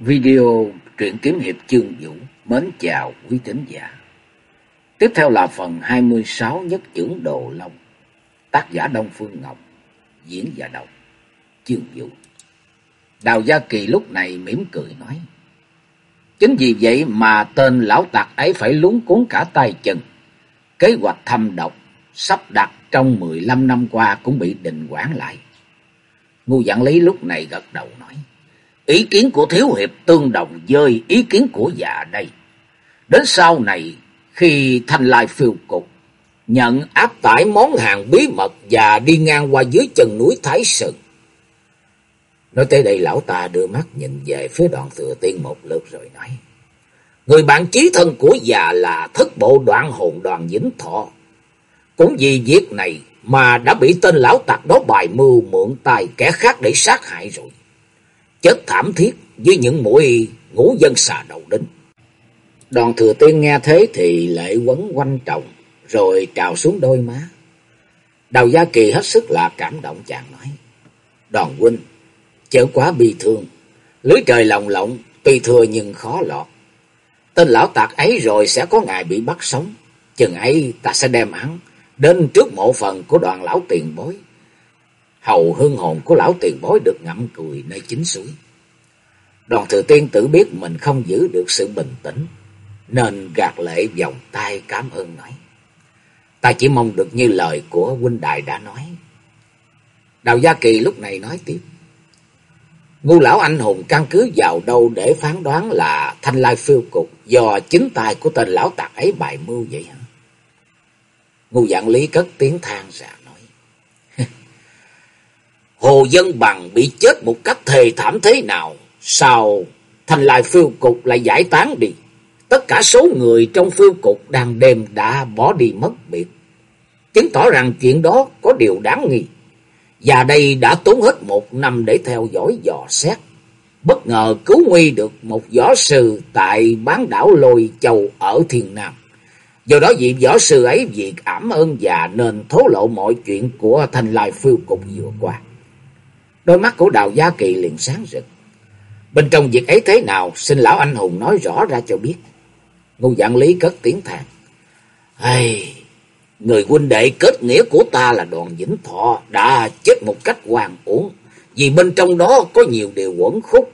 Video truyện kiếm hiệp chương vũ mến chào quý tín giả. Tiếp theo là phần 26 nhất trưởng Đồ Long. Tác giả Đông Phương Ngọc, diễn giả đọc chương vũ. Đào Gia Kỳ lúc này mỉm cười nói. Chính vì vậy mà tên lão tặc ấy phải lúng cuốn cả tay chân. Kế hoạch thâm độc sắp đặt trong 15 năm qua cũng bị đình quản lại. Ngu giảng lý lúc này gật đầu nói. Ý kiến của Thiếu Hiệp tương đồng với ý kiến của già đây. Đến sau này, khi thanh lai phiêu cục, nhận áp tải món hàng bí mật và đi ngang qua dưới chân núi Thái Sừng. Nói tới đây lão ta đưa mắt nhìn về phía đoạn thừa tiên một lượt rồi nói. Người bạn chí thân của già là thất bộ đoạn hồn đoàn dính thọ. Cũng vì việc này mà đã bị tên lão tặc đó bài mưu mượn tài kẻ khác để sát hại rồi chết thảm thiết với những mũi ngũ dân xà đầu đinh. Đoàn thừa tiên nghe thế thì lệ quấn quanh trọng, rồi trào xuống đôi má. Đào Gia Kỳ hết sức là cảm động chàng nói. Đoàn huynh, chớ quá bi thương, lưới trời lòng lộng, tuy thừa nhưng khó lọt. Tên lão tạc ấy rồi sẽ có ngày bị bắt sống, chừng ấy ta sẽ đem hắn đến trước mộ phần của đoàn lão tiền bối hầu hương hồn của lão tiền bối được ngậm cùi nơi chính suối. Đoàn thừa tiên tử biết mình không giữ được sự bình tĩnh, nên gạt lệ vòng tay cảm ơn nói. Ta chỉ mong được như lời của huynh đại đã nói. Đào Gia Kỳ lúc này nói tiếp. Ngu lão anh hùng căn cứ vào đâu để phán đoán là thanh lai phiêu cục do chính tay của tên lão tạc ấy bài mưu vậy hả? Ngu dạng lý cất tiếng than rằng. Hồ Dân Bằng bị chết một cách thề thảm thế nào? Sao thành lại phiêu cục lại giải tán đi? Tất cả số người trong phiêu cục đang đêm đã bỏ đi mất biệt. Chứng tỏ rằng chuyện đó có điều đáng nghi. Và đây đã tốn hết một năm để theo dõi dò xét. Bất ngờ cứu nguy được một võ sư tại bán đảo Lôi Châu ở Thiên Nam. Do đó vị võ sư ấy vì ảm ơn già nên thố lộ mọi chuyện của thành lai phiêu cục vừa qua. Đôi mắt của Đào Gia Kỳ liền sáng rực. Bên trong việc ấy thế nào, xin lão anh hùng nói rõ ra cho biết. Ngô dạng lý cất tiếng than. Hey, người huynh đệ kết nghĩa của ta là đoàn vĩnh thọ đã chết một cách hoàn uổng. Vì bên trong đó có nhiều điều quẩn khúc.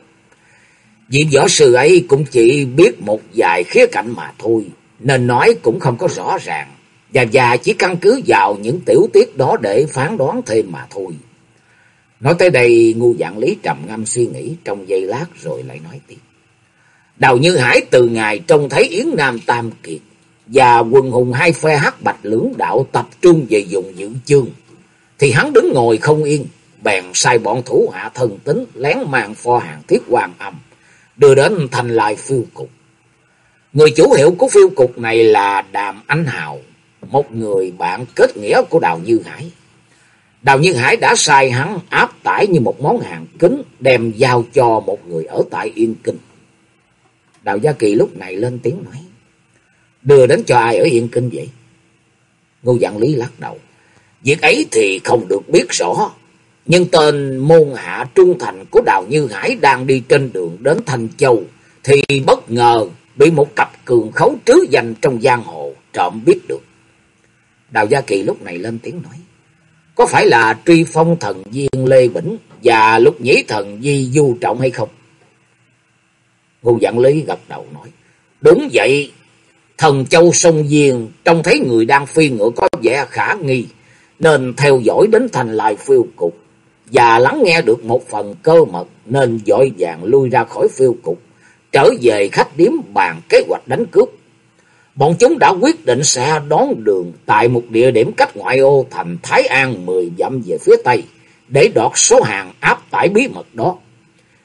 Vì võ sư ấy cũng chỉ biết một vài khía cạnh mà thôi. Nên nói cũng không có rõ ràng. Và già chỉ căn cứ vào những tiểu tiết đó để phán đoán thêm mà thôi. Nói tới đây ngu dạng lý trầm ngâm suy nghĩ trong giây lát rồi lại nói tiếp. Đào Như Hải từ ngày trông thấy Yến Nam Tam Kiệt và quần hùng hai phe hắc bạch lưỡng đạo tập trung về dùng dự chương. Thì hắn đứng ngồi không yên, bèn sai bọn thủ hạ thần tính lén mang pho hàng thiết hoàng âm, đưa đến thành lại phiêu cục. Người chủ hiệu của phiêu cục này là Đàm Anh Hào, một người bạn kết nghĩa của Đào Như Hải. Đào Nhân Hải đã sai hắn áp tải như một món hàng kính, đem giao cho một người ở tại Yên Kinh. Đào Gia Kỳ lúc này lên tiếng nói. Đưa đến cho ai ở Yên Kinh vậy? Ngô Dạng Lý lắc đầu. Việc ấy thì không được biết rõ. Nhưng tên môn hạ trung thành của Đào Như Hải đang đi trên đường đến Thanh Châu. Thì bất ngờ bị một cặp cường khấu trứ danh trong giang hồ trộm biết được. Đào Gia Kỳ lúc này lên tiếng nói. Có phải là truy phong thần viên Lê Bỉnh và lúc nhĩ thần Di Du Trọng hay không? Ngô Dạng Lý gật đầu nói. Đúng vậy, thần châu sông viên trông thấy người đang phi ngựa có vẻ khả nghi, nên theo dõi đến thành lại phiêu cục, và lắng nghe được một phần cơ mật nên dội vàng lui ra khỏi phiêu cục, trở về khách điếm bàn kế hoạch đánh cướp. Bọn chúng đã quyết định sẽ đón đường tại một địa điểm cách ngoại ô thành Thái An mười dặm về phía Tây, để đọt số hàng áp tải bí mật đó.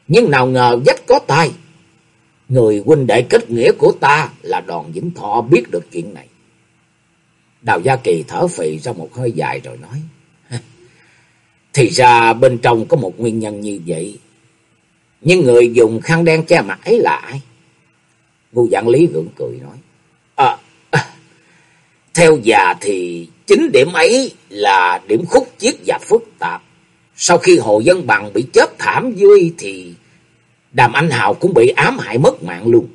Nhưng nào ngờ dách có tai. Người huynh đệ kết nghĩa của ta là đòn Vĩnh Thọ biết được chuyện này. Đào Gia Kỳ thở phì ra một hơi dài rồi nói. Thì ra bên trong có một nguyên nhân như vậy. Nhưng người dùng khăn đen che mặt ấy là ai? Ngu Dạng Lý gượng cười nói. Theo già thì chính điểm ấy là điểm khúc chiết và phức tạp. Sau khi Hồ Dân Bằng bị chết thảm vui thì Đàm Anh Hào cũng bị ám hại mất mạng luôn.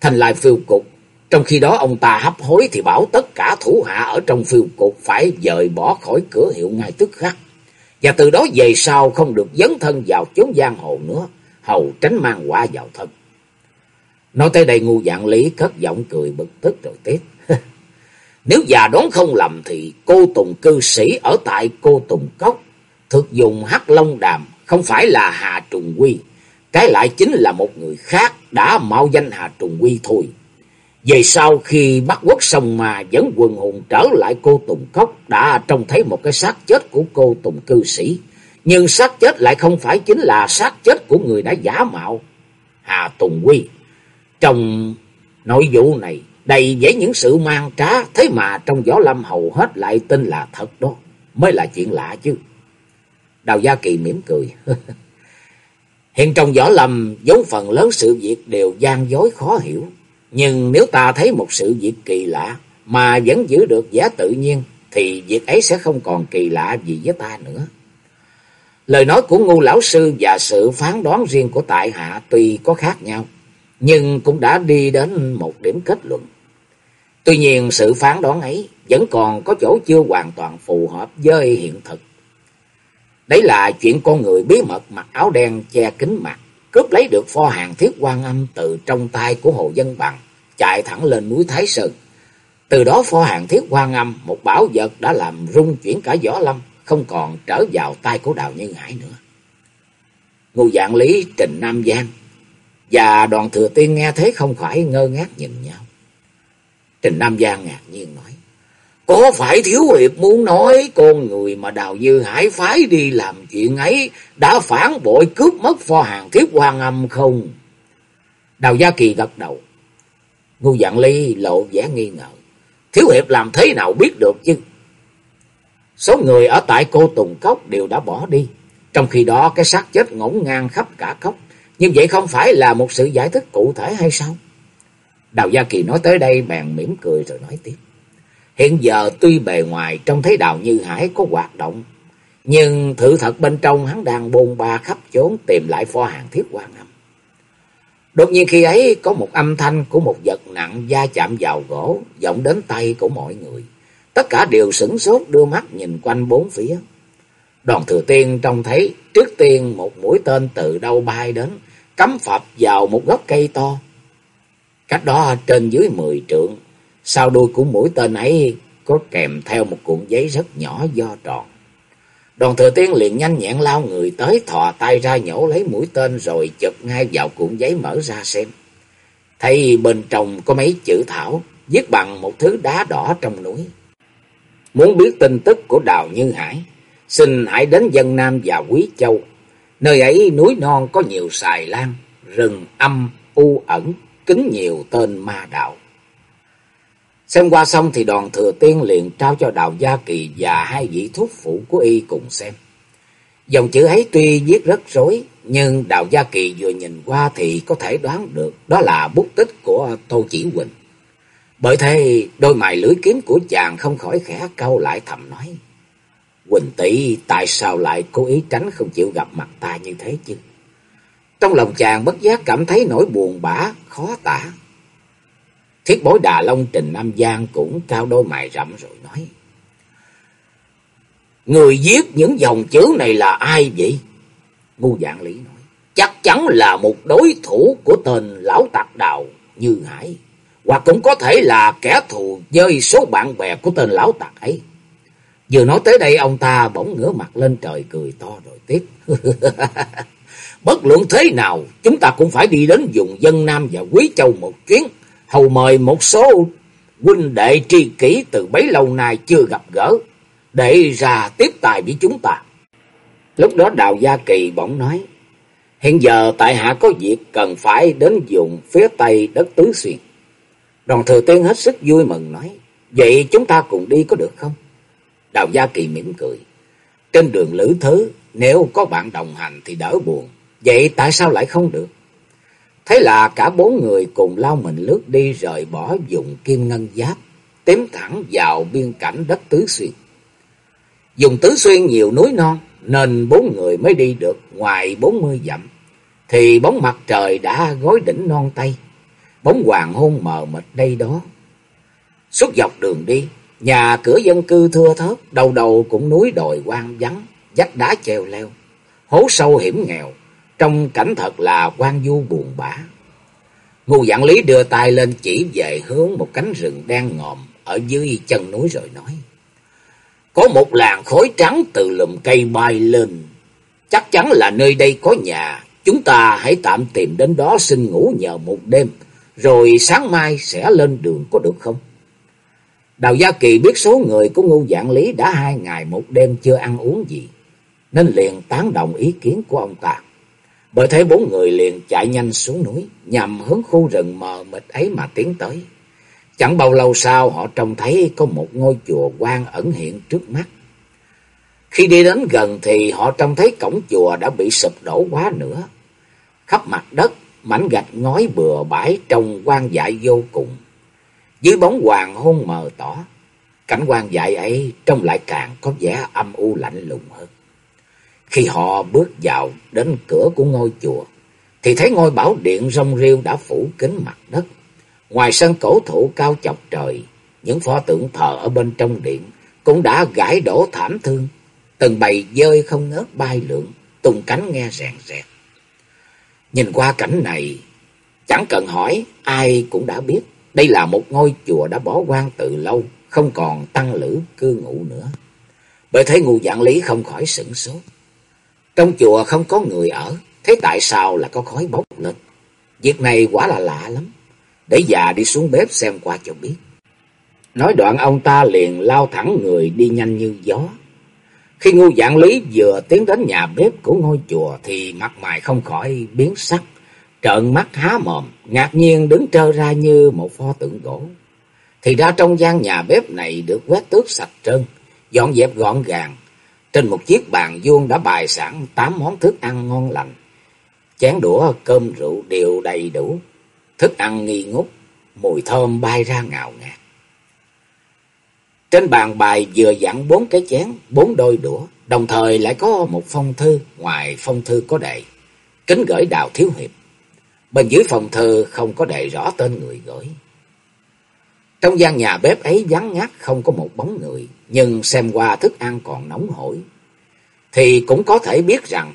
Thành lại phiêu cục, trong khi đó ông ta hấp hối thì bảo tất cả thủ hạ ở trong phiêu cục phải dời bỏ khỏi cửa hiệu ngay tức khắc. Và từ đó về sau không được dấn thân vào chốn giang hồ nữa, hầu tránh mang quả vào thân. Nói tới đây ngu dạng lý cất giọng cười bực tức rồi tiếp. Nếu già đoán không lầm thì cô Tùng cư sĩ ở tại cô Tùng Cốc, thực dùng hắc long đàm, không phải là Hà Trùng Quy. Cái lại chính là một người khác đã mạo danh Hà Trùng Quy thôi. Về sau khi bắt quốc sông mà dẫn quần hùng trở lại cô Tùng Cốc, đã trông thấy một cái xác chết của cô Tùng cư sĩ. Nhưng xác chết lại không phải chính là xác chết của người đã giả mạo Hà Tùng Quy. Trong nội vụ này đầy với những sự mang trá, thế mà trong võ lâm hầu hết lại tin là thật đó, mới là chuyện lạ chứ. Đào Gia Kỳ mỉm cười. Hiện trong võ lâm, vốn phần lớn sự việc đều gian dối khó hiểu. Nhưng nếu ta thấy một sự việc kỳ lạ mà vẫn giữ được giá tự nhiên, thì việc ấy sẽ không còn kỳ lạ gì với ta nữa. Lời nói của ngu lão sư và sự phán đoán riêng của tại hạ tuy có khác nhau, nhưng cũng đã đi đến một điểm kết luận. Tuy nhiên sự phán đoán ấy vẫn còn có chỗ chưa hoàn toàn phù hợp với hiện thực. Đấy là chuyện con người bí mật mặc áo đen che kính mặt, cướp lấy được pho hàng thiết quan âm từ trong tay của Hồ Dân Bằng, chạy thẳng lên núi Thái Sơn. Từ đó pho hàng thiết quan âm, một bảo vật đã làm rung chuyển cả võ lâm, không còn trở vào tay của Đào Nhân Hải nữa. Ngô dạng lý Trình Nam Giang và đoàn thừa tiên nghe thế không khỏi ngơ ngác nhìn nhau. Trình Nam Giang ngạc nhiên nói. Có phải Thiếu Hiệp muốn nói con người mà Đào Dư Hải phái đi làm chuyện ấy đã phản bội cướp mất pho hàng thiết quan âm không? Đào Gia Kỳ gật đầu. Ngô Dạng Ly lộ vẻ nghi ngờ. Thiếu Hiệp làm thế nào biết được chứ? Số người ở tại cô Tùng Cốc đều đã bỏ đi. Trong khi đó, cái xác chết ngổn ngang khắp cả cốc. Như vậy không phải là một sự giải thích cụ thể hay sao? Đào Gia Kỳ nói tới đây bèn mỉm cười rồi nói tiếp. Hiện giờ tuy bề ngoài trông thấy Đào Như Hải có hoạt động, nhưng thử thật bên trong hắn đang bôn ba khắp chốn tìm lại pho hàng thiết quan âm. Đột nhiên khi ấy có một âm thanh của một vật nặng da chạm vào gỗ, vọng đến tay của mọi người. Tất cả đều sửng sốt đưa mắt nhìn quanh bốn phía. Đoàn thừa tiên trông thấy trước tiên một mũi tên từ đâu bay đến, cắm phập vào một gốc cây to. Cách đó trên dưới mười trượng, sau đuôi của mũi tên ấy có kèm theo một cuộn giấy rất nhỏ do tròn. Đoàn thừa tiên liền nhanh nhẹn lao người tới thò tay ra nhổ lấy mũi tên rồi chụp ngay vào cuộn giấy mở ra xem. Thấy bên trong có mấy chữ thảo viết bằng một thứ đá đỏ trong núi. Muốn biết tin tức của Đào Như Hải, xin hãy đến dân Nam và Quý Châu. Nơi ấy núi non có nhiều xài lan, rừng âm, u ẩn, kính nhiều tên ma đạo. Xem qua xong thì đoàn thừa tiên liền trao cho Đạo Gia Kỳ và hai vị thuốc phụ của y cùng xem. Dòng chữ ấy tuy viết rất rối, nhưng Đạo Gia Kỳ vừa nhìn qua thì có thể đoán được đó là bút tích của Tô Chỉ Huỳnh. Bởi thế đôi mày lưỡi kiếm của chàng không khỏi khẽ cau lại thầm nói. Quỳnh tỷ tại sao lại cố ý tránh không chịu gặp mặt ta như thế chứ? Trong lòng chàng bất giác cảm thấy nỗi buồn bã, khó tả. Thiết bối Đà Long Trình Nam Giang cũng cao đôi mày rậm rồi nói. Người viết những dòng chữ này là ai vậy? Ngu dạng lý nói. Chắc chắn là một đối thủ của tên lão tạc đào Như Hải. Hoặc cũng có thể là kẻ thù với số bạn bè của tên lão tạc ấy. Vừa nói tới đây ông ta bỗng ngửa mặt lên trời cười to rồi tiếp. Bất luận thế nào, chúng ta cũng phải đi đến vùng dân Nam và Quý Châu một chuyến, hầu mời một số huynh đệ tri kỷ từ bấy lâu nay chưa gặp gỡ, để ra tiếp tài với chúng ta. Lúc đó Đào Gia Kỳ bỗng nói, hiện giờ tại hạ có việc cần phải đến vùng phía tây đất Tứ Xuyên. Đoàn thừa tiên hết sức vui mừng nói, vậy chúng ta cùng đi có được không? Đào Gia Kỳ mỉm cười, trên đường lữ thứ, nếu có bạn đồng hành thì đỡ buồn. Vậy tại sao lại không được? Thế là cả bốn người cùng lao mình lướt đi rời bỏ dùng kim ngân giáp, tiến thẳng vào biên cảnh đất Tứ Xuyên. Dùng Tứ Xuyên nhiều núi non, nên bốn người mới đi được ngoài bốn mươi dặm. thì bóng mặt trời đã gối đỉnh non tây, bóng hoàng hôn mờ mịt đây đó. Suốt dọc đường đi, nhà cửa dân cư thưa thớt, đầu đầu cũng núi đồi quang vắng, vách đá treo leo, hố sâu hiểm nghèo, trong cảnh thật là quan du buồn bã. Ngô Dạng Lý đưa tay lên chỉ về hướng một cánh rừng đen ngòm ở dưới chân núi rồi nói. Có một làn khói trắng từ lùm cây bay lên. Chắc chắn là nơi đây có nhà. Chúng ta hãy tạm tìm đến đó xin ngủ nhờ một đêm. Rồi sáng mai sẽ lên đường có được không? Đào Gia Kỳ biết số người của Ngô Dạng Lý đã hai ngày một đêm chưa ăn uống gì. Nên liền tán đồng ý kiến của ông ta. Bởi thế bốn người liền chạy nhanh xuống núi, nhằm hướng khu rừng mờ mịt ấy mà tiến tới. Chẳng bao lâu sau họ trông thấy có một ngôi chùa quan ẩn hiện trước mắt. Khi đi đến gần thì họ trông thấy cổng chùa đã bị sụp đổ quá nữa. Khắp mặt đất, mảnh gạch ngói bừa bãi trông quan dại vô cùng. Dưới bóng hoàng hôn mờ tỏ, cảnh quan dại ấy trông lại càng có vẻ âm u lạnh lùng hơn. Khi họ bước vào đến cửa của ngôi chùa, thì thấy ngôi bảo điện rong rêu đã phủ kín mặt đất. Ngoài sân cổ thụ cao chọc trời, những pho tượng thờ ở bên trong điện cũng đã gãy đổ thảm thương. Từng bầy dơi không ngớt bay lượn, tung cánh nghe rèn rẹt. Nhìn qua cảnh này, chẳng cần hỏi, ai cũng đã biết. Đây là một ngôi chùa đã bỏ quan từ lâu, không còn tăng lữ cư ngụ nữa. Bởi thế ngu dạng lý không khỏi sửng sốt. Trong chùa không có người ở, thế tại sao là có khói bốc lên? Việc này quả là lạ lắm. Để già đi xuống bếp xem qua cho biết. Nói đoạn ông ta liền lao thẳng người đi nhanh như gió. Khi ngu dạng lý vừa tiến đến nhà bếp của ngôi chùa thì mặt mày không khỏi biến sắc. Trợn mắt há mồm, ngạc nhiên đứng trơ ra như một pho tượng gỗ. Thì ra trong gian nhà bếp này được quét tước sạch trơn, dọn dẹp gọn gàng, trên một chiếc bàn vuông đã bày sẵn tám món thức ăn ngon lành. Chén đũa cơm rượu đều đầy đủ. Thức ăn nghi ngút, mùi thơm bay ra ngào ngạt. Trên bàn bài vừa dặn bốn cái chén, bốn đôi đũa, đồng thời lại có một phong thư, ngoài phong thư có đề, kính gửi đào thiếu hiệp. Bên dưới phòng thờ không có đề rõ tên người gửi. Trong gian nhà bếp ấy vắng ngắt không có một bóng người, nhưng xem qua thức ăn còn nóng hổi, thì cũng có thể biết rằng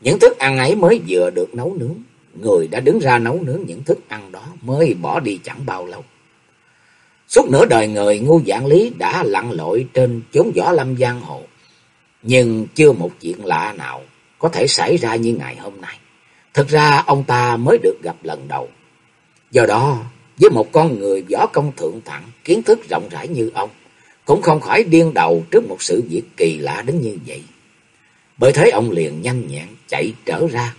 những thức ăn ấy mới vừa được nấu nướng. Người đã đứng ra nấu nướng những thức ăn đó mới bỏ đi chẳng bao lâu. Suốt nửa đời người ngu dạng lý đã lặn lội trên chốn võ lâm giang hồ. Nhưng chưa một chuyện lạ nào có thể xảy ra như ngày hôm nay. Thực ra ông ta mới được gặp lần đầu. Do đó, với một con người võ công thượng thặng, kiến thức rộng rãi như ông, cũng không khỏi điên đầu trước một sự việc kỳ lạ đến như vậy. Bởi thế ông liền nhanh nhẹn chạy trở ra,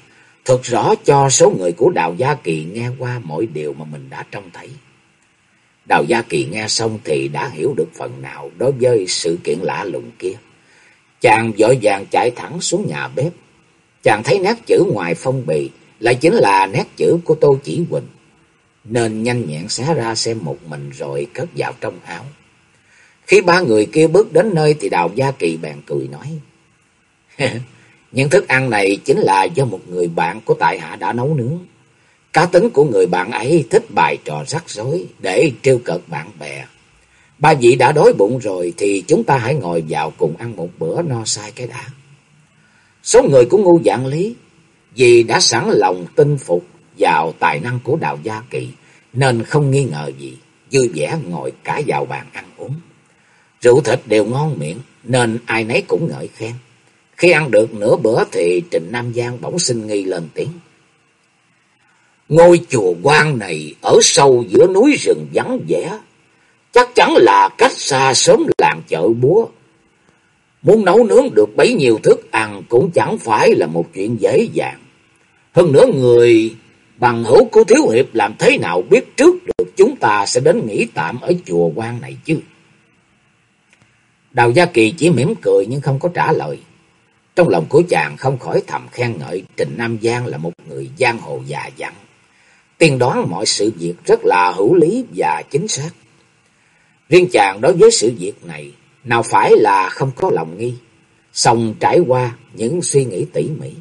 thật rõ cho số người của Đào Gia Kỳ nghe qua mọi điều mà mình đã trông thấy. Đào Gia Kỳ nghe xong thì đã hiểu được phần nào đối với sự kiện lạ lùng kia. Chàng vội vàng chạy thẳng xuống nhà bếp. Chàng thấy nét chữ ngoài phong bì lại chính là nét chữ của Tô Chỉ Huỳnh. Nên nhanh nhẹn xé ra xem một mình rồi cất vào trong áo. Khi ba người kia bước đến nơi thì Đào Gia Kỳ bèn cười nói. Những thức ăn này chính là do một người bạn của tại hạ đã nấu nướng. Cá tính của người bạn ấy thích bài trò rắc rối để trêu cợt bạn bè. Ba vị đã đói bụng rồi thì chúng ta hãy ngồi vào cùng ăn một bữa no sai cái đã. Số người của ngu dạng lý vì đã sẵn lòng tin phục vào tài năng của Đào Gia Kỳ nên không nghi ngờ gì, vui vẻ ngồi cả vào bàn ăn uống. Rượu thịt đều ngon miệng nên ai nấy cũng ngợi khen. Khi ăn được nửa bữa thì trịnh Nam Giang bỗng sinh nghi lên tiếng. Ngôi chùa quan này ở sâu giữa núi rừng vắng vẻ. Chắc chắn là cách xa sớm làng chợ búa. Muốn nấu nướng được bấy nhiêu thức ăn cũng chẳng phải là một chuyện dễ dàng. Hơn nữa người bằng hữu của Thiếu Hiệp làm thế nào biết trước được chúng ta sẽ đến nghỉ tạm ở chùa quan này chứ? Đào Gia Kỳ chỉ mỉm cười nhưng không có trả lời. Trong lòng của chàng không khỏi thầm khen ngợi Trình Nam Giang là một người giang hồ già dặn. Tiên đoán mọi sự việc rất là hữu lý và chính xác. Riêng chàng đối với sự việc này, nào phải là không có lòng nghi, song trải qua những suy nghĩ tỉ mỉ.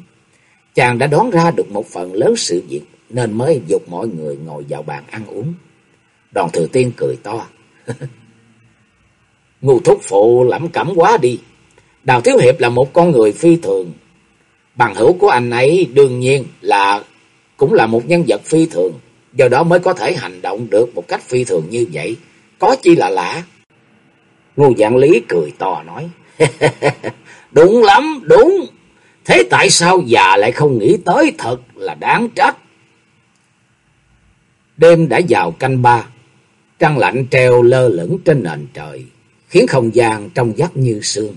Chàng đã đoán ra được một phần lớn sự việc nên mới dục mọi người ngồi vào bàn ăn uống. Đoàn thừa tiên cười to. Ngu thúc phụ lẩm cẩm quá đi. Đào Thiếu Hiệp là một con người phi thường. Bằng hữu của anh ấy đương nhiên là cũng là một nhân vật phi thường. Do đó mới có thể hành động được một cách phi thường như vậy. Có chi là lạ. Ngô Dạng Lý cười to nói. đúng lắm, đúng. Thế tại sao già lại không nghĩ tới thật là đáng trách. Đêm đã vào canh ba. Trăng lạnh treo lơ lửng trên nền trời. Khiến không gian trong vắt như sương.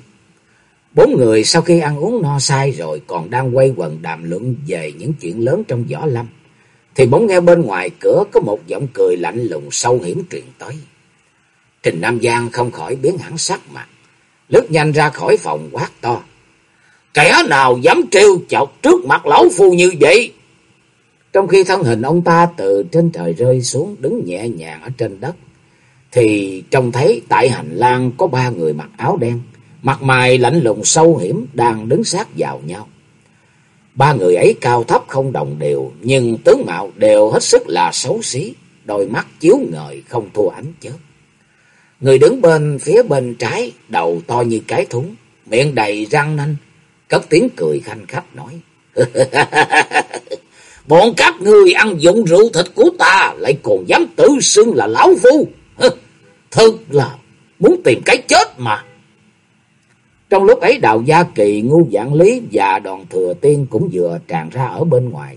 Bốn người sau khi ăn uống no say rồi còn đang quay quần đàm luận về những chuyện lớn trong võ lâm. Thì bỗng nghe bên ngoài cửa có một giọng cười lạnh lùng sâu hiểm truyền tới. Trình Nam Giang không khỏi biến hẳn sắc mặt. Lướt nhanh ra khỏi phòng quát to. Kẻ nào dám trêu chọc trước mặt lão phu như vậy? Trong khi thân hình ông ta từ trên trời rơi xuống đứng nhẹ nhàng ở trên đất. Thì trông thấy tại hành lang có ba người mặc áo đen. Mặt mày lạnh lùng sâu hiểm đang đứng sát vào nhau. Ba người ấy cao thấp không đồng đều, nhưng tướng mạo đều hết sức là xấu xí, đôi mắt chiếu ngời không thua ánh chớp. Người đứng bên phía bên trái, đầu to như cái thúng, miệng đầy răng nanh, cất tiếng cười khanh khách nói. Bọn các ngươi ăn dụng rượu thịt của ta, lại còn dám tự xưng là lão phu. Thật là muốn tìm cái chết mà. Trong lúc ấy đạo gia kỳ, ngu dạng lý và đoàn thừa tiên cũng vừa tràn ra ở bên ngoài.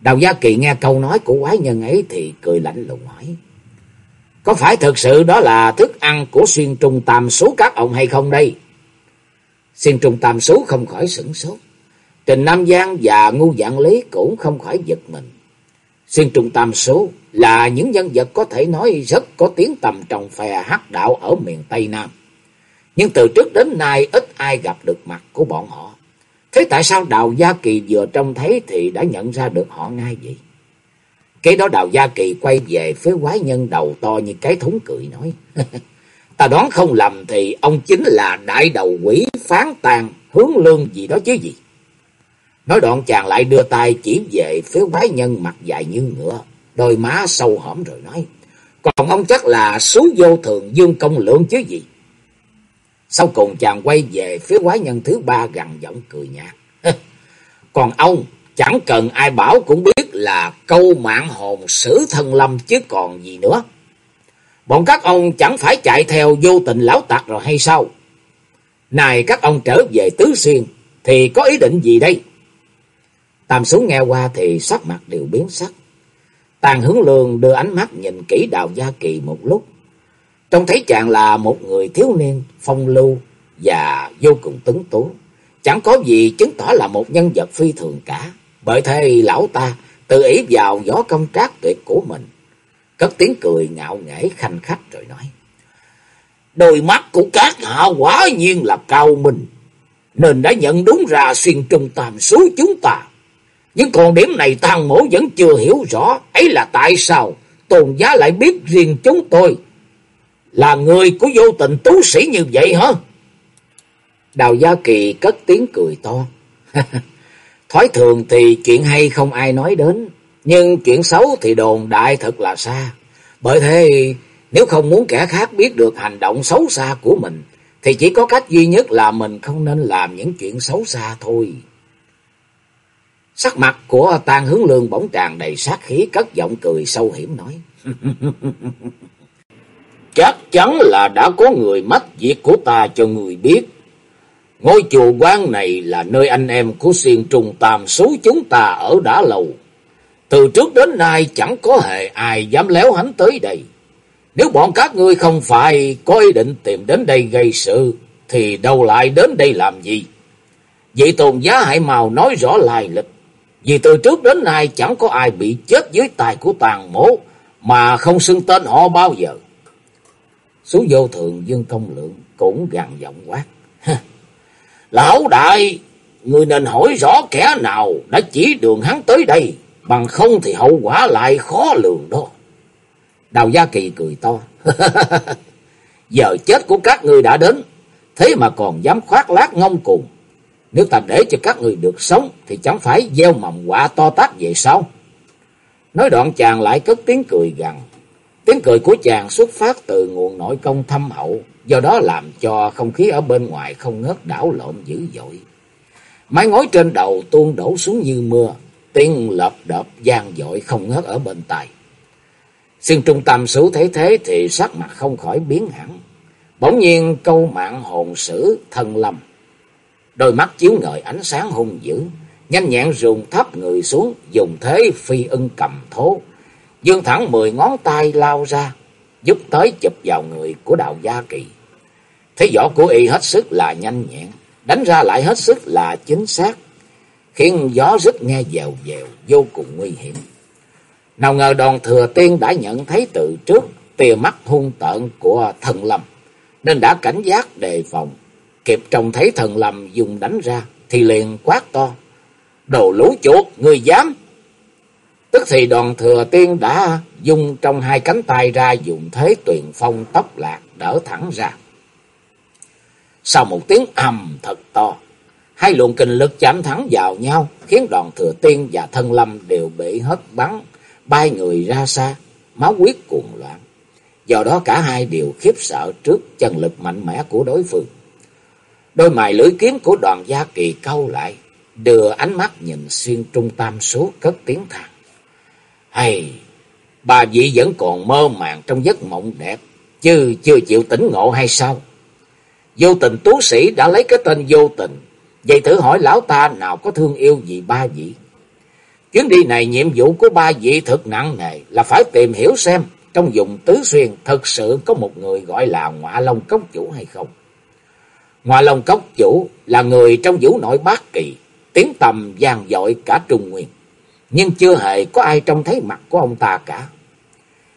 Đào Gia Kỳ nghe câu nói của quái nhân ấy thì cười lạnh lùng hỏi. Có phải thực sự đó là thức ăn của xuyên trung tam số các ông hay không đây? Xuyên trung tam số không khỏi sửng sốt. Trình Nam Giang và Ngu Dạng Lý cũng không khỏi giật mình. Xuyên trung tam số là những nhân vật có thể nói rất có tiếng tầm trong phè hắc đạo ở miền Tây Nam. Nhưng từ trước đến nay ít ai gặp được mặt của bọn họ. Thế tại sao Đào Gia Kỳ vừa trông thấy thì đã nhận ra được họ ngay vậy? Cái đó Đào Gia Kỳ quay về phía quái nhân đầu to như cái thúng cười nói. Ta đoán không lầm thì ông chính là đại đầu quỷ phán tàn hướng lương gì đó chứ gì. Nói đoạn chàng lại đưa tay chỉ về phía quái nhân mặt dài như ngựa, đôi má sâu hõm rồi nói. Còn ông chắc là số vô thường dương công lượng chứ gì. Sau cùng chàng quay về phía quái nhân thứ ba gằn giọng cười nhạt. Còn ông chẳng cần ai bảo cũng biết là câu mạng hồn sử thân lâm chứ còn gì nữa. Bọn các ông chẳng phải chạy theo vô tình lão tặc rồi hay sao? Này các ông trở về Tứ Xuyên thì có ý định gì đây? Tam xuống nghe qua thì sắc mặt đều biến sắc. Tàn hướng lương đưa ánh mắt nhìn kỹ đào gia kỳ một lúc. Trông thấy chàng là một người thiếu niên, phong lưu và vô cùng tấn tú. Chẳng có gì chứng tỏ là một nhân vật phi thường cả. Bởi thế lão ta tự ý vào gió công trác tuyệt của mình. Cất tiếng cười ngạo nghễ khanh khách rồi nói. Đôi mắt của các hạ quả nhiên là cao minh. Nên đã nhận đúng ra xuyên trung tam số chúng ta. Nhưng còn điểm này thằng mổ vẫn chưa hiểu rõ. Ấy là tại sao tôn giá lại biết riêng chúng tôi là người của vô tình tú sĩ như vậy hả? Đào Gia Kỳ cất tiếng cười to. Thói thường thì chuyện hay không ai nói đến, nhưng chuyện xấu thì đồn đại thật là xa. Bởi thế, nếu không muốn kẻ khác biết được hành động xấu xa của mình, thì chỉ có cách duy nhất là mình không nên làm những chuyện xấu xa thôi. Sắc mặt của tàn hướng lương bỗng tràn đầy sát khí, cất giọng cười sâu hiểm nói. Chắc chắn là đã có người mách việc của ta cho người biết. Ngôi chùa quan này là nơi anh em của xuyên trùng tam số chúng ta ở đã lâu. Từ trước đến nay chẳng có hề ai dám léo hắn tới đây. Nếu bọn các ngươi không phải có ý định tìm đến đây gây sự, thì đâu lại đến đây làm gì? Vậy tôn giá hải màu nói rõ lai lịch. Vì từ trước đến nay chẳng có ai bị chết dưới tài của tàn mố, mà không xưng tên họ bao giờ. Số vô thượng dương công lượng cũng gằn giọng quát. Lão đại, người nên hỏi rõ kẻ nào đã chỉ đường hắn tới đây, bằng không thì hậu quả lại khó lường đó. Đào Gia Kỳ cười to. Giờ chết của các người đã đến, thế mà còn dám khoác lác ngông cùng. Nếu ta để cho các người được sống thì chẳng phải gieo mầm quả to tát về sao? Nói đoạn chàng lại cất tiếng cười gằn. Tiếng cười của chàng xuất phát từ nguồn nội công thâm hậu, do đó làm cho không khí ở bên ngoài không ngớt đảo lộn dữ dội. Mái ngói trên đầu tuôn đổ xuống như mưa, tiếng lợp đợp gian dội không ngớt ở bên tai. Xuyên trung tâm số thấy thế thì sắc mặt không khỏi biến hẳn. Bỗng nhiên câu mạng hồn sử thân lâm. Đôi mắt chiếu ngời ánh sáng hung dữ, nhanh nhẹn rùng thấp người xuống, dùng thế phi ưng cầm thố. Dương thẳng mười ngón tay lao ra, giúp tới chụp vào người của đạo gia kỳ. Thế võ của y hết sức là nhanh nhẹn, đánh ra lại hết sức là chính xác, khiến gió rít nghe dèo dèo, vô cùng nguy hiểm. Nào ngờ đòn thừa tiên đã nhận thấy từ trước tia mắt hung tợn của thần lâm, nên đã cảnh giác đề phòng. Kịp trông thấy thần lâm dùng đánh ra, thì liền quát to. Đồ lũ chuột, người dám! Tức thì đoàn thừa tiên đã dùng trong hai cánh tay ra dùng thế tuyền phong tóc lạc đỡ thẳng ra. Sau một tiếng ầm thật to, hai luồng kinh lực chạm thẳng vào nhau, khiến đoàn thừa tiên và thân lâm đều bị hất bắn, bay người ra xa, máu huyết cuồn loạn. Do đó cả hai đều khiếp sợ trước chân lực mạnh mẽ của đối phương. Đôi mày lưỡi kiếm của đoàn gia kỳ câu lại, đưa ánh mắt nhìn xuyên trung tam số cất tiếng thẳng. Hay, bà vị vẫn còn mơ màng trong giấc mộng đẹp, chứ chưa chịu tỉnh ngộ hay sao? Vô tình tú sĩ đã lấy cái tên vô tình, vậy thử hỏi lão ta nào có thương yêu gì ba vị? Chuyến đi này nhiệm vụ của ba vị thực nặng nề là phải tìm hiểu xem trong vùng Tứ Xuyên thực sự có một người gọi là Ngọa Long Cốc Chủ hay không. Ngọa Long Cốc Chủ là người trong vũ nội bát kỳ, tiếng tầm vang dội cả Trung Nguyên, nhưng chưa hề có ai trông thấy mặt của ông ta cả.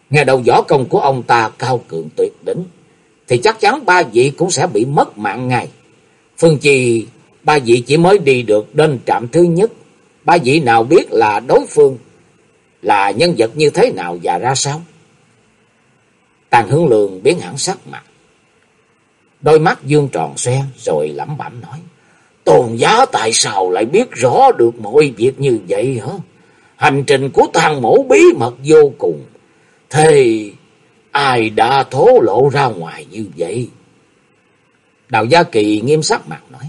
Nghe đầu võ công của ông ta cao cường tuyệt đỉnh, thì chắc chắn ba vị cũng sẽ bị mất mạng ngay. Phương Chi, ba vị chỉ mới đi được đến trạm thứ nhất, ba vị nào biết là đối phương là nhân vật như thế nào và ra sao? Tàn hướng lường biến hẳn sắc mặt. Đôi mắt dương tròn xoe rồi lẩm bẩm nói. Tôn giá tại sao lại biết rõ được mọi việc như vậy hả? Hành trình của thằng mổ bí mật vô cùng. thì ai đã thố lộ ra ngoài như vậy? Đào Gia Kỳ nghiêm sắc mặt nói.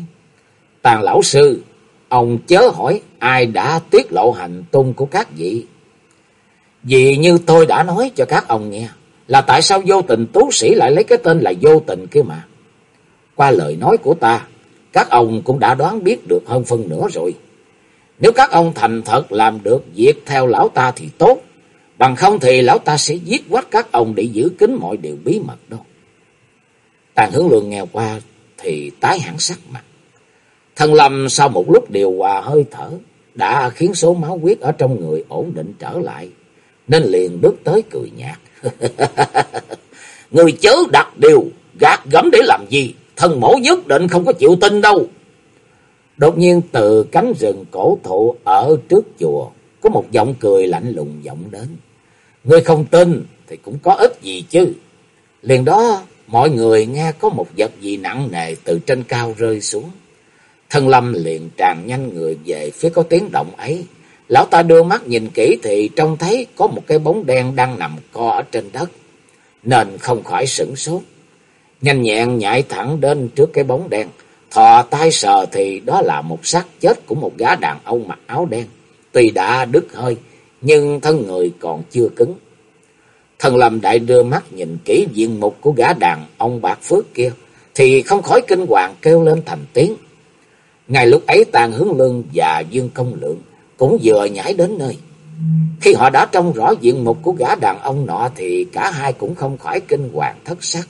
Tàn lão sư, ông chớ hỏi ai đã tiết lộ hành tung của các vị. Vì như tôi đã nói cho các ông nghe, là tại sao vô tình tú sĩ lại lấy cái tên là vô tình kia mà. Qua lời nói của ta, các ông cũng đã đoán biết được hơn phần nữa rồi. Nếu các ông thành thật làm được việc theo lão ta thì tốt, bằng không thì lão ta sẽ giết quách các ông để giữ kín mọi điều bí mật đó. Tàn hướng lượng nghe qua thì tái hẳn sắc mặt. Thần lâm sau một lúc điều hòa hơi thở, đã khiến số máu huyết ở trong người ổn định trở lại, nên liền bước tới cười nhạt. Người chớ đặt điều, gạt gẫm để làm gì, thần mổ nhất định không có chịu tin đâu. Đột nhiên từ cánh rừng cổ thụ ở trước chùa, có một giọng cười lạnh lùng vọng đến. Người không tin thì cũng có ích gì chứ. Liền đó mọi người nghe có một vật gì nặng nề từ trên cao rơi xuống. Thân lâm liền tràn nhanh người về phía có tiếng động ấy. Lão ta đưa mắt nhìn kỹ thì trông thấy có một cái bóng đen đang nằm co ở trên đất. Nên không khỏi sửng sốt. Nhanh nhẹn nhảy thẳng đến trước cái bóng đen. Thò tay sờ thì đó là một xác chết của một gã đàn ông mặc áo đen. Tuy đã đứt hơi, nhưng thân người còn chưa cứng. Thần Lâm Đại đưa mắt nhìn kỹ diện mục của gã đàn ông bạc phước kia, thì không khỏi kinh hoàng kêu lên thành tiếng. Ngay lúc ấy tàn hướng lương và dương công lượng cũng vừa nhảy đến nơi. Khi họ đã trông rõ diện mục của gã đàn ông nọ thì cả hai cũng không khỏi kinh hoàng thất sắc.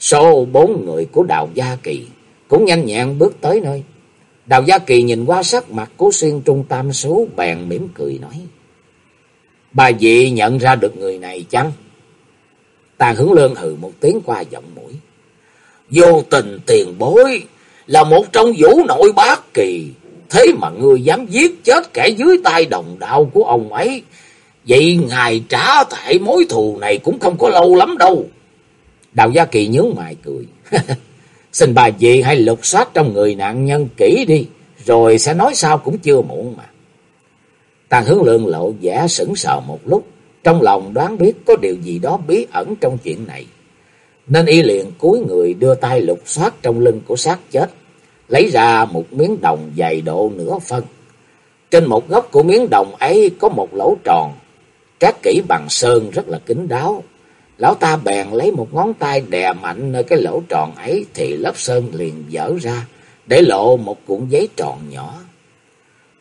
Số bốn người của Đào Gia Kỳ cũng nhanh nhẹn bước tới nơi. Đào Gia Kỳ nhìn qua sắc mặt của xuyên trung tam số bèn mỉm cười nói. Bà dị nhận ra được người này chăng? Tàn hướng lương hừ một tiếng qua giọng mũi. Vô tình tiền bối là một trong vũ nội bát kỳ. Thế mà ngươi dám giết chết kẻ dưới tay đồng đạo của ông ấy. Vậy ngài trả thải mối thù này cũng không có lâu lắm đâu. Đào Gia Kỳ nhớ mày cười. Xin bà dì hãy lục soát trong người nạn nhân kỹ đi, rồi sẽ nói sao cũng chưa muộn mà. Tàng hướng lượng lộ vẻ sững sờ một lúc, trong lòng đoán biết có điều gì đó bí ẩn trong chuyện này. Nên y liền cúi người đưa tay lục soát trong lưng của xác chết, lấy ra một miếng đồng dày độ nửa phân. Trên một góc của miếng đồng ấy có một lỗ tròn, trát kỹ bằng sơn rất là kín đáo. Lão ta bèn lấy một ngón tay đè mạnh nơi cái lỗ tròn ấy thì lớp sơn liền dở ra, để lộ một cuộn giấy tròn nhỏ.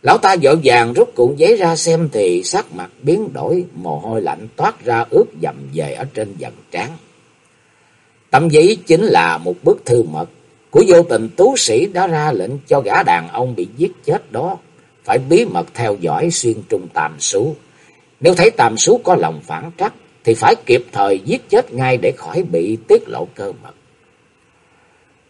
Lão ta vội vàng rút cuộn giấy ra xem thì sắc mặt biến đổi, mồ hôi lạnh toát ra ướt dầm về ở trên dần trán. Tấm giấy chính là một bức thư mật của vô tình tú sĩ đã ra lệnh cho gã đàn ông bị giết chết đó, phải bí mật theo dõi xuyên trung tàm sú. Nếu thấy tàm sú có lòng phản trắc, thì phải kịp thời giết chết ngay để khỏi bị tiết lộ cơ mật.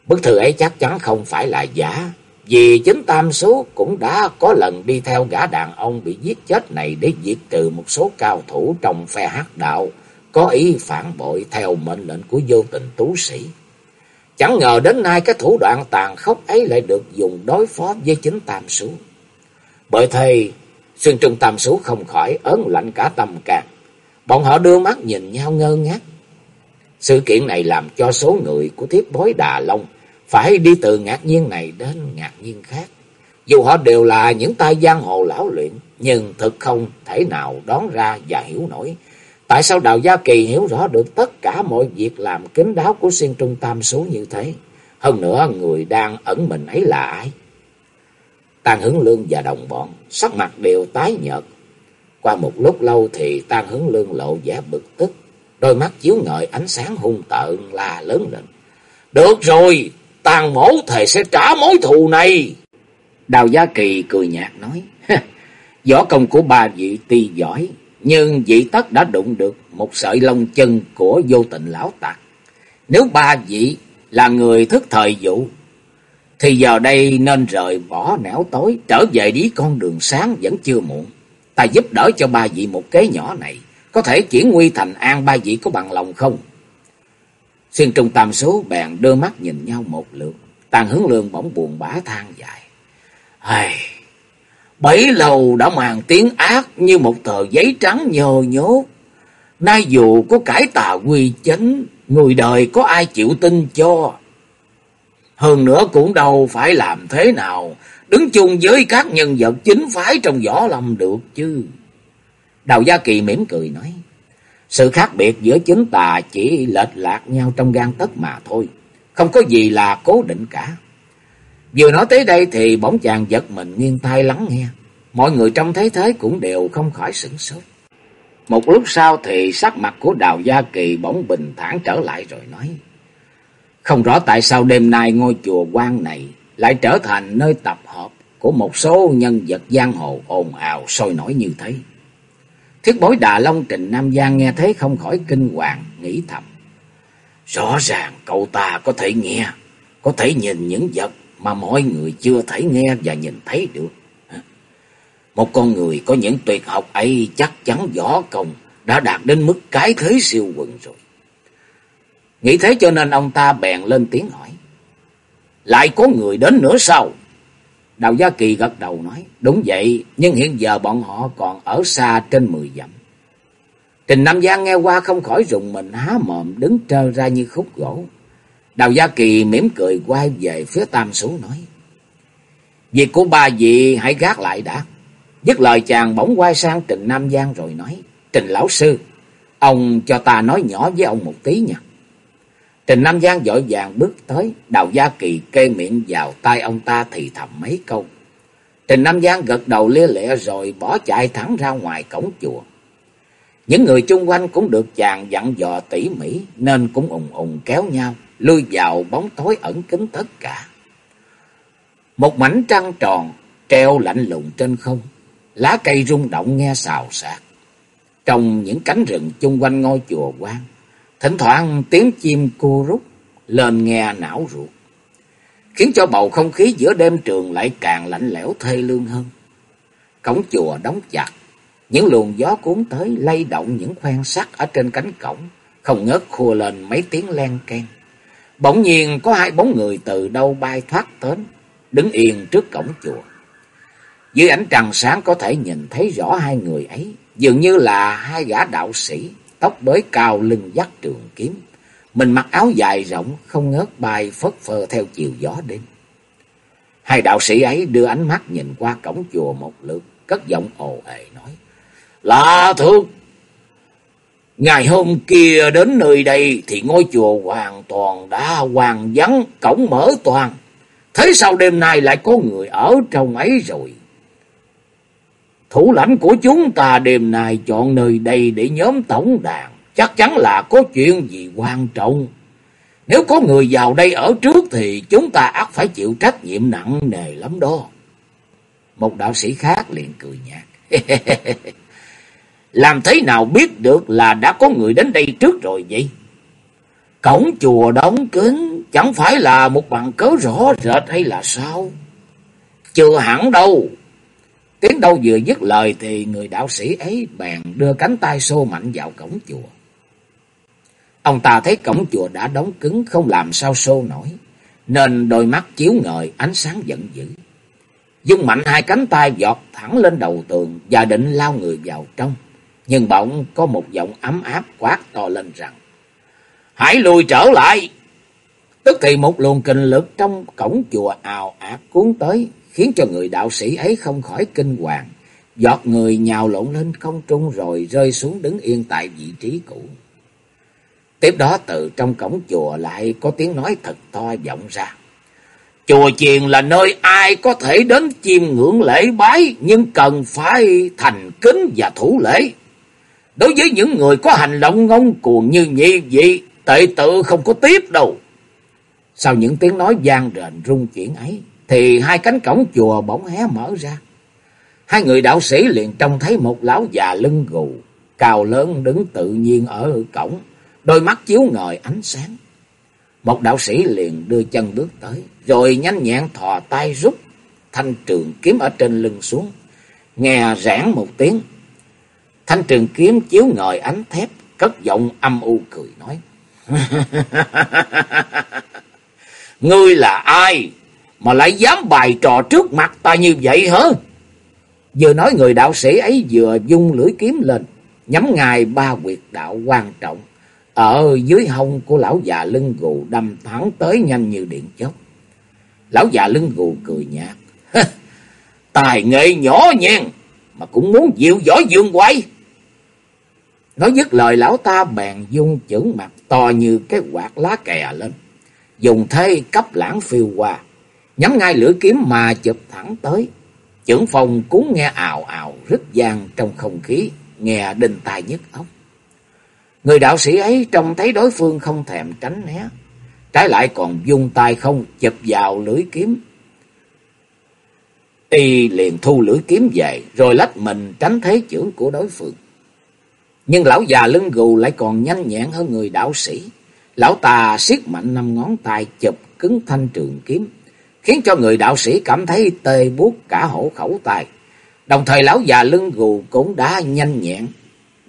Bức thư ấy chắc chắn không phải là giả, vì chính Tam Số cũng đã có lần đi theo gã đàn ông bị giết chết này để diệt trừ một số cao thủ trong phe hắc đạo, có ý phản bội theo mệnh lệnh của vô tình tú sĩ. Chẳng ngờ đến nay cái thủ đoạn tàn khốc ấy lại được dùng đối phó với chính Tam Số. Bởi thầy, xuyên trung Tam Số không khỏi ớn lạnh cả tâm can. Bọn họ đưa mắt nhìn nhau ngơ ngác. Sự kiện này làm cho số người của thiếp bối Đà Long phải đi từ ngạc nhiên này đến ngạc nhiên khác. Dù họ đều là những tay giang hồ lão luyện, nhưng thực không thể nào đón ra và hiểu nổi. Tại sao Đào Gia Kỳ hiểu rõ được tất cả mọi việc làm kín đáo của xuyên trung tam số như thế? Hơn nữa, người đang ẩn mình ấy là ai? Tàn hưởng Lương và đồng bọn, sắc mặt đều tái nhợt. Qua một lúc lâu thì tan Hướng Lương lộ vẻ bực tức, đôi mắt chiếu ngợi ánh sáng hung tợn la lớn lên. Được rồi, tàn mổ thầy sẽ trả mối thù này. Đào Gia Kỳ cười nhạt nói, võ công của ba vị tuy giỏi, nhưng vị tất đã đụng được một sợi lông chân của vô tình lão tặc. Nếu ba vị là người thức thời vụ, thì giờ đây nên rời bỏ nẻo tối, trở về đi con đường sáng vẫn chưa muộn. Ta giúp đỡ cho ba vị một kế nhỏ này, có thể chuyển nguy thành an ba vị có bằng lòng không? Xuyên trung tam số bèn đưa mắt nhìn nhau một lượt. Tàn hướng lương bỗng buồn bã than dài. Hây, Bấy lâu đã màng tiếng ác như một tờ giấy trắng nhờ nhốt. Nay dù có cải tà quy chánh, người đời có ai chịu tin cho. Hơn nữa cũng đâu phải làm thế nào, đứng chung với các nhân vật chính phái trong võ lâm được chứ. Đào Gia Kỳ mỉm cười nói. Sự khác biệt giữa chính tà chỉ lệch lạc nhau trong gan tất mà thôi. Không có gì là cố định cả. Vừa nói tới đây thì bỗng chàng giật mình nghiêng tai lắng nghe. Mọi người trong thế thế cũng đều không khỏi sửng sốt. Một lúc sau thì sắc mặt của Đào Gia Kỳ bỗng bình thản trở lại rồi nói. Không rõ tại sao đêm nay ngôi chùa quan này lại trở thành nơi tập hợp của một số nhân vật giang hồ ồn ào sôi nổi như thế. Thiết bối Đà Long Trình Nam Giang nghe thế không khỏi kinh hoàng, nghĩ thầm. Rõ ràng cậu ta có thể nghe, có thể nhìn những vật mà mọi người chưa thể nghe và nhìn thấy được. Một con người có những tuyệt học ấy chắc chắn võ công đã đạt đến mức cái thế siêu quần rồi. Nghĩ thế cho nên ông ta bèn lên tiếng hỏi. Lại có người đến nữa sao? Đào Gia Kỳ gật đầu nói, đúng vậy, nhưng hiện giờ bọn họ còn ở xa trên mười dặm. Trình Nam Giang nghe qua không khỏi rùng mình há mồm đứng trơ ra như khúc gỗ. Đào Gia Kỳ mỉm cười quay về phía Tam Sú nói. Việc của ba vị hãy gác lại đã. Dứt lời chàng bỗng quay sang Trình Nam Giang rồi nói. Trình Lão Sư, ông cho ta nói nhỏ với ông một tí nha. Trình Nam Giang dội vàng bước tới, Đào Gia Kỳ kê miệng vào tay ông ta thì thầm mấy câu. Trình Nam Giang gật đầu lia lịa rồi bỏ chạy thẳng ra ngoài cổng chùa. Những người chung quanh cũng được chàng dặn dò tỉ mỉ nên cũng ùng ùng kéo nhau, lui vào bóng tối ẩn kín tất cả. Một mảnh trăng tròn treo lạnh lùng trên không, lá cây rung động nghe xào xạc. Trong những cánh rừng chung quanh ngôi chùa quan, Thỉnh thoảng tiếng chim cô rút lên nghe não ruột, khiến cho bầu không khí giữa đêm trường lại càng lạnh lẽo thê lương hơn. Cổng chùa đóng chặt, những luồng gió cuốn tới lay động những khoen sắt ở trên cánh cổng, không ngớt khua lên mấy tiếng len keng. Bỗng nhiên có hai bóng người từ đâu bay thoát đến, đứng yên trước cổng chùa. Dưới ánh trăng sáng có thể nhìn thấy rõ hai người ấy, dường như là hai gã đạo sĩ, tóc bới cao lưng dắt trường kiếm. Mình mặc áo dài rộng, không ngớt bay phất phơ theo chiều gió đêm. Hai đạo sĩ ấy đưa ánh mắt nhìn qua cổng chùa một lượt, cất giọng ồ ề nói. Là thương ngày hôm kia đến nơi đây thì ngôi chùa hoàn toàn đã hoàn vắng, cổng mở toàn. Thế sao đêm nay lại có người ở trong ấy rồi? Thủ lãnh của chúng ta đêm nay chọn nơi đây để nhóm tổng đàn. Chắc chắn là có chuyện gì quan trọng. Nếu có người vào đây ở trước thì chúng ta ắt phải chịu trách nhiệm nặng nề lắm đó. Một đạo sĩ khác liền cười nhạt. Làm thế nào biết được là đã có người đến đây trước rồi vậy? Cổng chùa đóng kín, chẳng phải là một bằng cớ rõ rệt hay là sao? Chưa hẳn đâu. Tiếng đâu vừa dứt lời thì người đạo sĩ ấy bèn đưa cánh tay xô mạnh vào cổng chùa. Ông ta thấy cổng chùa đã đóng cứng không làm sao xô nổi, nên đôi mắt chiếu ngời ánh sáng giận dữ. Dung mạnh hai cánh tay giọt thẳng lên đầu tường và định lao người vào trong. Nhưng bỗng có một giọng ấm áp quát to lên rằng Hãy lùi trở lại! Tức thì một luồng kinh lực trong cổng chùa ào ạt cuốn tới, khiến cho người đạo sĩ ấy không khỏi kinh hoàng. Giọt người nhào lộn lên không trung rồi rơi xuống đứng yên tại vị trí cũ. Tiếp đó từ trong cổng chùa lại có tiếng nói thật to vọng ra. Chùa chiền là nơi ai có thể đến chiêm ngưỡng lễ bái, nhưng cần phải thành kính và thủ lễ. Đối với những người có hành động ngông cuồng như nhi vậy, tệ tự không có tiếp đâu. Sau những tiếng nói gian rền rung chuyển ấy, thì hai cánh cổng chùa bỗng hé mở ra. Hai người đạo sĩ liền trông thấy một lão già lưng gù, cao lớn đứng tự nhiên ở cổng, đôi mắt chiếu ngời ánh sáng. Một đạo sĩ liền đưa chân bước tới, rồi nhanh nhẹn thò tay rút thanh trường kiếm ở trên lưng xuống. Nghe rãn một tiếng, thanh trường kiếm chiếu ngời ánh thép, cất giọng âm u cười nói. Ngươi là ai mà lại dám bài trò trước mặt ta như vậy hả? Vừa nói người đạo sĩ ấy vừa dung lưỡi kiếm lên, nhắm ngài ba quyệt đạo quan trọng. Ở dưới hông của lão già lưng gù đâm thẳng tới nhanh như điện chớp. Lão già lưng gù cười nhạt. Tài nghệ nhỏ nhen mà cũng muốn dịu võ dương quay. Nói dứt lời lão ta bèn dung chưởng mặt to như cái quạt lá kè lên. Dùng thế cấp lãng phiêu qua. Nhắm ngay lưỡi kiếm mà chụp thẳng tới. Chưởng phòng cuốn nghe ào ào rít vang trong không khí. Nghe đinh tai nhức óc. Người đạo sĩ ấy trông thấy đối phương không thèm tránh né. Trái lại còn dung tay không chụp vào lưỡi kiếm. Y liền thu lưỡi kiếm về rồi lách mình tránh thế chưởng của đối phương. Nhưng lão già lưng gù lại còn nhanh nhẹn hơn người đạo sĩ. Lão ta siết mạnh năm ngón tay chụp cứng thanh trường kiếm, khiến cho người đạo sĩ cảm thấy tê buốt cả hổ khẩu tài, Đồng thời lão già lưng gù cũng đã nhanh nhẹn,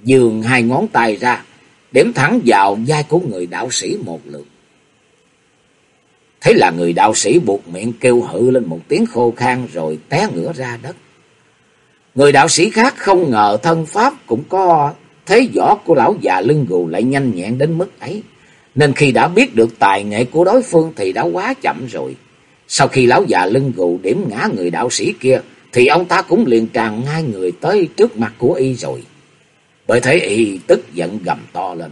dường hai ngón tay ra, điểm thẳng vào vai của người đạo sĩ một lượt. Thế là người đạo sĩ buộc miệng kêu hự lên một tiếng khô khan rồi té ngửa ra đất. Người đạo sĩ khác không ngờ thân pháp cũng có thế võ của lão già lưng gù lại nhanh nhẹn đến mức ấy. Nên khi đã biết được tài nghệ của đối phương thì đã quá chậm rồi. Sau khi lão già lưng gù điểm ngã người đạo sĩ kia, thì ông ta cũng liền tràn ngay người tới trước mặt của y rồi. Bởi thế y tức giận gầm to lên.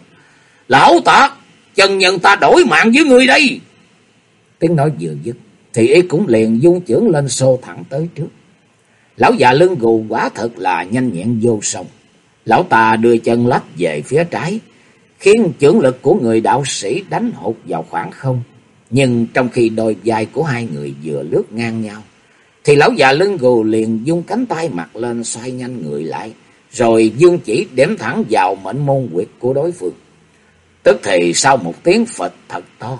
Lão tạc, chân nhân ta đổi mạng với người đây. Tiếng nói vừa dứt, thì y cũng liền dung chưởng lên xô thẳng tới trước. Lão già lưng gù quả thật là nhanh nhẹn vô song. Lão ta đưa chân lách về phía trái, khiến chưởng lực của người đạo sĩ đánh hụt vào khoảng không. Nhưng trong khi đôi vai của hai người vừa lướt ngang nhau, thì lão già lưng gù liền dung cánh tay mặt lên xoay nhanh người lại, rồi dương chỉ đếm thẳng vào mệnh môn quyệt của đối phương. Tức thì sau một tiếng phật thật to,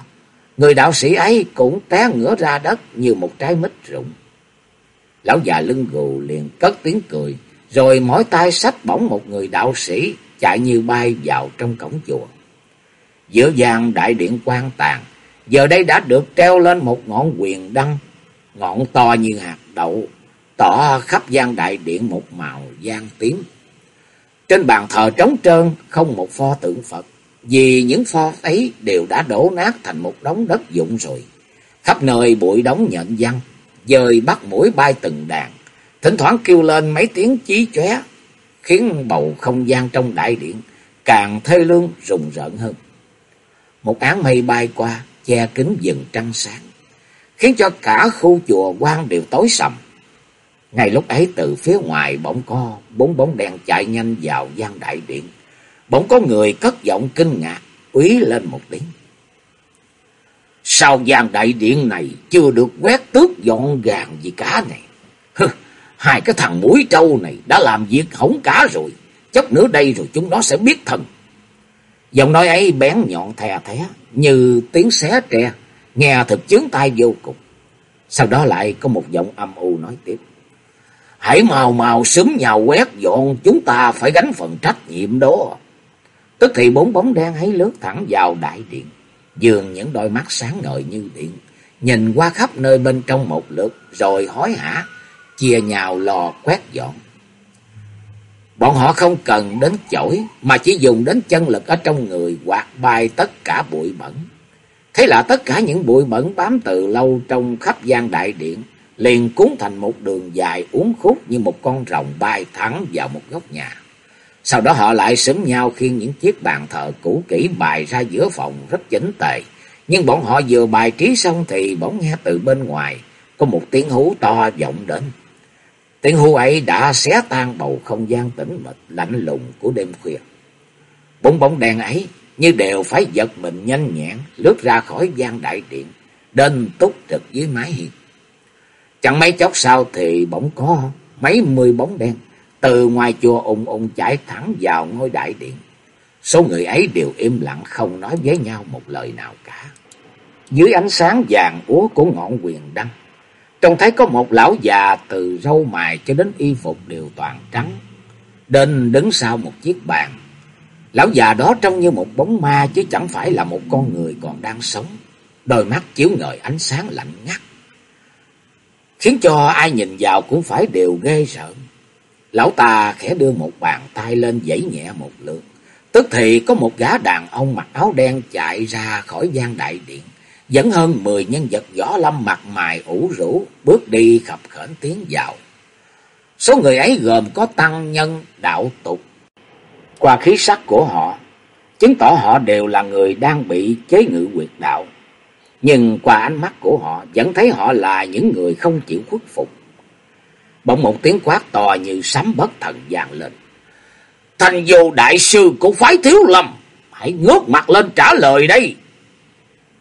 người đạo sĩ ấy cũng té ngửa ra đất như một trái mít rụng. Lão già lưng gù liền cất tiếng cười, rồi mỗi tay sách bổng một người đạo sĩ chạy như bay vào trong cổng chùa. Giữa gian đại điện quan tàng giờ đây đã được treo lên một ngọn quyền đăng, ngọn to như hạt đậu, tỏ khắp gian đại điện một màu gian tiếng. Trên bàn thờ trống trơn không một pho tượng Phật, vì những pho ấy đều đã đổ nát thành một đống đất dụng rồi. Khắp nơi bụi đống nhận văn, dời bắt mũi bay từng đàn, thỉnh thoảng kêu lên mấy tiếng chí chóe, khiến bầu không gian trong đại điện càng thê lương rùng rợn hơn. Một áng mây bay qua, che kín dần trăng sáng, khiến cho cả khu chùa quan đều tối sầm. Ngay lúc ấy từ phía ngoài bỗng có bốn bóng đèn chạy nhanh vào gian đại điện. Bỗng có người cất giọng kinh ngạc, úy lên một tiếng. Sao gian đại điện này chưa được quét tước dọn gàng gì cả này? Hừ, hai cái thằng mũi trâu này đã làm việc hỏng cả rồi. Chốc nữa đây rồi chúng nó sẽ biết thần. Giọng nói ấy bén nhọn thè thé như tiếng xé tre, nghe thật chướng tai vô cùng. Sau đó lại có một giọng âm u nói tiếp. Hãy màu màu sớm nhào quét dọn chúng ta phải gánh phần trách nhiệm đó. Tức thì bốn bóng đen ấy lướt thẳng vào đại điện. Dường những đôi mắt sáng ngời như điện. Nhìn qua khắp nơi bên trong một lượt rồi hối hả. Chia nhào lò quét dọn. Bọn họ không cần đến chổi, mà chỉ dùng đến chân lực ở trong người quạt bay tất cả bụi bẩn. Thế là tất cả những bụi bẩn bám từ lâu trong khắp gian đại điện liền cuốn thành một đường dài uốn khúc như một con rồng bay thẳng vào một góc nhà. Sau đó họ lại sớm nhau khiêng những chiếc bàn thờ cũ kỹ bài ra giữa phòng rất chỉnh tề. Nhưng bọn họ vừa bài trí xong thì bỗng nghe từ bên ngoài có một tiếng hú to vọng đến. Tiếng hú ấy đã xé tan bầu không gian tĩnh mịch lạnh lùng của đêm khuya. Bốn bóng đèn ấy như đều phải giật mình nhanh nhẹn lướt ra khỏi gian đại điện, đến túc trực dưới mái hiên. Chẳng mấy chốc sau thì bỗng có mấy mươi bóng đen từ ngoài chùa ùng ùng chạy thẳng vào ngôi đại điện. Số người ấy đều im lặng không nói với nhau một lời nào cả. Dưới ánh sáng vàng úa của ngọn quyền đăng, trông thấy có một lão già từ râu mài cho đến y phục đều toàn trắng. Đến đứng sau một chiếc bàn. Lão già đó trông như một bóng ma chứ chẳng phải là một con người còn đang sống. Đôi mắt chiếu ngời ánh sáng lạnh ngắt khiến cho ai nhìn vào cũng phải đều ghê sợ. Lão ta khẽ đưa một bàn tay lên giãy nhẹ một lượt, tức thì có một gã đàn ông mặc áo đen chạy ra khỏi gian đại điện, dẫn hơn mười nhân vật võ lâm mặt mày ủ rũ, bước đi khập khển tiến vào. Số người ấy gồm có tăng nhân, đạo tục. Qua khí sắc của họ, chứng tỏ họ đều là người đang bị chế ngự quyệt đạo. Nhưng qua ánh mắt của họ vẫn thấy họ là những người không chịu khuất phục. Bỗng một tiếng quát to như sấm bất thần vang lên. Thành vô đại sư của phái thiếu lâm, hãy ngước mặt lên trả lời đây.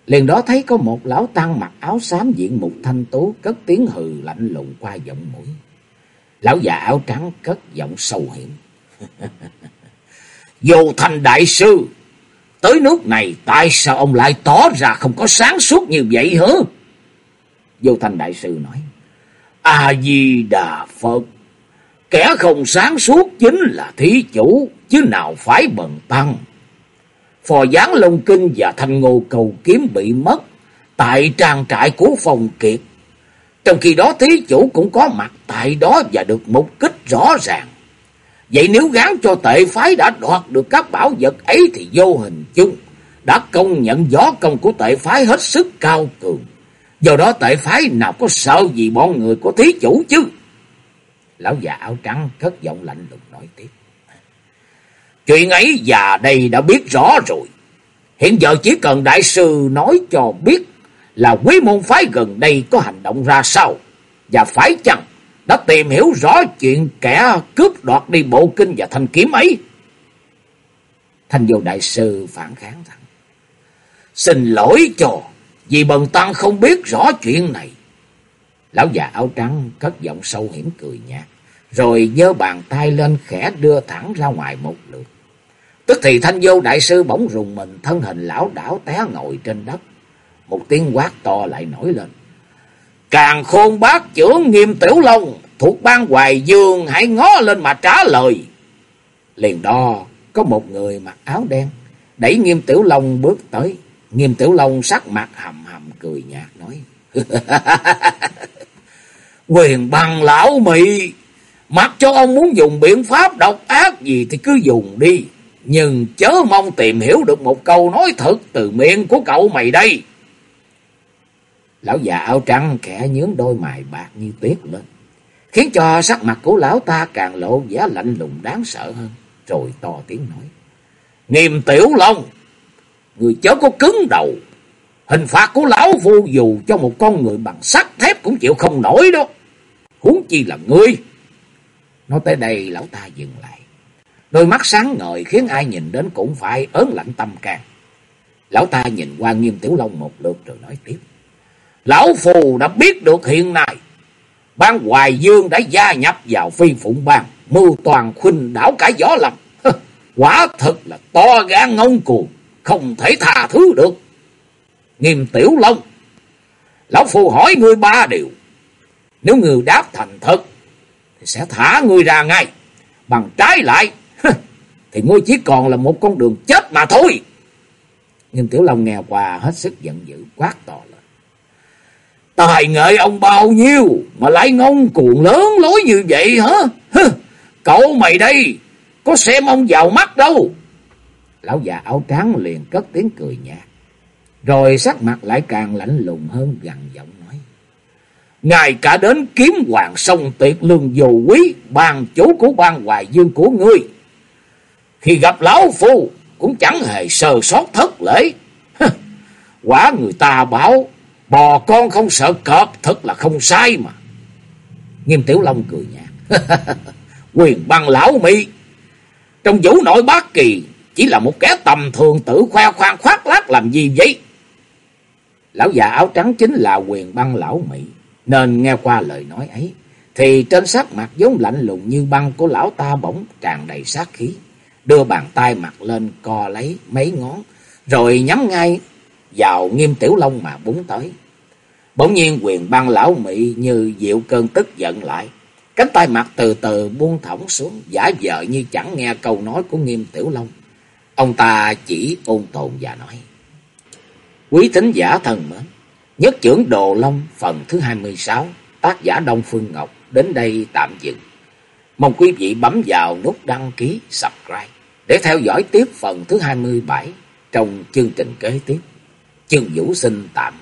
Liền đó thấy có một lão tăng mặc áo xám diện mục thanh tú cất tiếng hừ lạnh lùng qua giọng mũi. Lão già áo trắng cất giọng sâu hiểm. Vô thành đại sư, Tới nước này tại sao ông lại tỏ ra không có sáng suốt như vậy hả? Vô Thanh Đại Sư nói. A-di-đà Phật. Kẻ không sáng suốt chính là thí chủ. Chứ nào phải bần tăng. Phò gián Long Kinh và Thanh Ngô Cầu Kiếm bị mất. Tại trang trại của phòng Kiệt. Trong khi đó, thí chủ cũng có mặt tại đó và được mục kích rõ ràng. Vậy nếu gán cho tệ phái đã đoạt được các bảo vật ấy thì vô hình chung đã công nhận gió công của tệ phái hết sức cao cường. Do đó, tệ phái nào có sợ gì bọn người của thí chủ chứ? Lão già áo trắng cất giọng lạnh lùng nói tiếp. Chuyện ấy già đây đã biết rõ rồi. Hiện giờ chỉ cần đại sư nói cho biết là quý môn phái gần đây có hành động ra sao. Và phải chăng đã tìm hiểu rõ chuyện kẻ cướp đoạt đi bộ kinh và thanh kiếm ấy. Thanh vô đại sư phản kháng rằng, Xin lỗi cho, vì bần tăng không biết rõ chuyện này. Lão già áo trắng cất giọng sâu hiểm cười nhạt, rồi giơ bàn tay lên khẽ đưa thẳng ra ngoài một lượt. Tức thì thanh vô đại sư bỗng rùng mình, thân hình lão đảo té ngồi trên đất. Một tiếng quát to lại nổi lên. Càng khôn bác trưởng nghiêm tiểu long thuộc ban hoài dương hãy ngó lên mà trả lời. Liền đó có một người mặc áo đen đẩy nghiêm tiểu long bước tới. Nghiêm Tiểu Long sắc mặt hầm hầm cười nhạt nói. Quyền bằng lão mị, mặc cho ông muốn dùng biện pháp độc ác gì thì cứ dùng đi. Nhưng chớ mong tìm hiểu được một câu nói thật từ miệng của cậu mày đây. Lão già áo trắng khẽ nhướng đôi mày bạc như tuyết lên. Khiến cho sắc mặt của lão ta càng lộ vẻ lạnh lùng đáng sợ hơn. Rồi to tiếng nói. Nghiêm tiểu long. Người chớ có cứng đầu. Hình phạt của lão vô dù cho một con người bằng sắt thép cũng chịu không nổi đó. Huống chi là ngươi. Nói tới đây, lão ta dừng lại. Đôi mắt sáng ngời khiến ai nhìn đến cũng phải ớn lạnh tâm can. Lão ta nhìn qua nghiêm tiểu long một lượt rồi nói tiếp. Lão Phù đã biết được hiện nay. Ban Hoài Dương đã gia nhập vào phi phụng bang. Mưu toàn khuynh đảo cả gió lầm. Quả thật là to gan ngông cuồng. Không thể tha thứ được. Nghiêm Tiểu Long. Lão Phù hỏi ngươi ba điều. Nếu ngươi đáp thành thật. Thì sẽ thả ngươi ra ngay. Bằng trái lại. Thì ngươi chỉ còn là một con đường chết mà thôi. nhưng Tiểu Long nghe qua hết sức giận dữ quát to lên. Tài nghệ ông bao nhiêu mà lại ngông cuồng lớn lối như vậy hả? Hừ, cậu mày đây, có xem ông vào mắt đâu. Lão già áo trắng liền cất tiếng cười nhạt. Rồi sắc mặt lại càng lạnh lùng hơn gằn giọng nói. Ngài cả đến kiếm hoàng sông tuyệt lương dù quý, bàn chủ của ban hoài dương của ngươi. Khi gặp lão phu, cũng chẳng hề sơ sót thất lễ. Quả người ta bảo Bò con không sợ cọp thật là không sai mà. Nghiêm Tiểu Long cười nhạt. Quyền băng lão mỹ. Trong vũ nội bác kỳ chỉ là một kẻ tầm thường tự khoe khoang khoác lác làm gì vậy? Lão già áo trắng chính là quyền băng lão Mỹ. Nên nghe qua lời nói ấy. Thì trên sắc mặt giống lạnh lùng như băng của lão ta bỗng tràn đầy sát khí. Đưa bàn tay mặt lên co lấy mấy ngón. Rồi nhắm ngay vào nghiêm tiểu long mà búng tới. Bỗng nhiên quyền băng lão mị như dịu cơn tức giận lại. Cánh tay mặt từ từ buông thõng xuống, giả vờ như chẳng nghe câu nói của nghiêm tiểu long. Ông ta chỉ ôn tồn và nói. Quý thính giả thần mến, nhất trưởng Đồ Long phần thứ 26, tác giả Đông Phương Ngọc đến đây tạm dừng. Mong quý vị bấm vào nút đăng ký, subscribe để theo dõi tiếp phần thứ 27 trong chương trình kế tiếp. Chương Vũ sinh tạm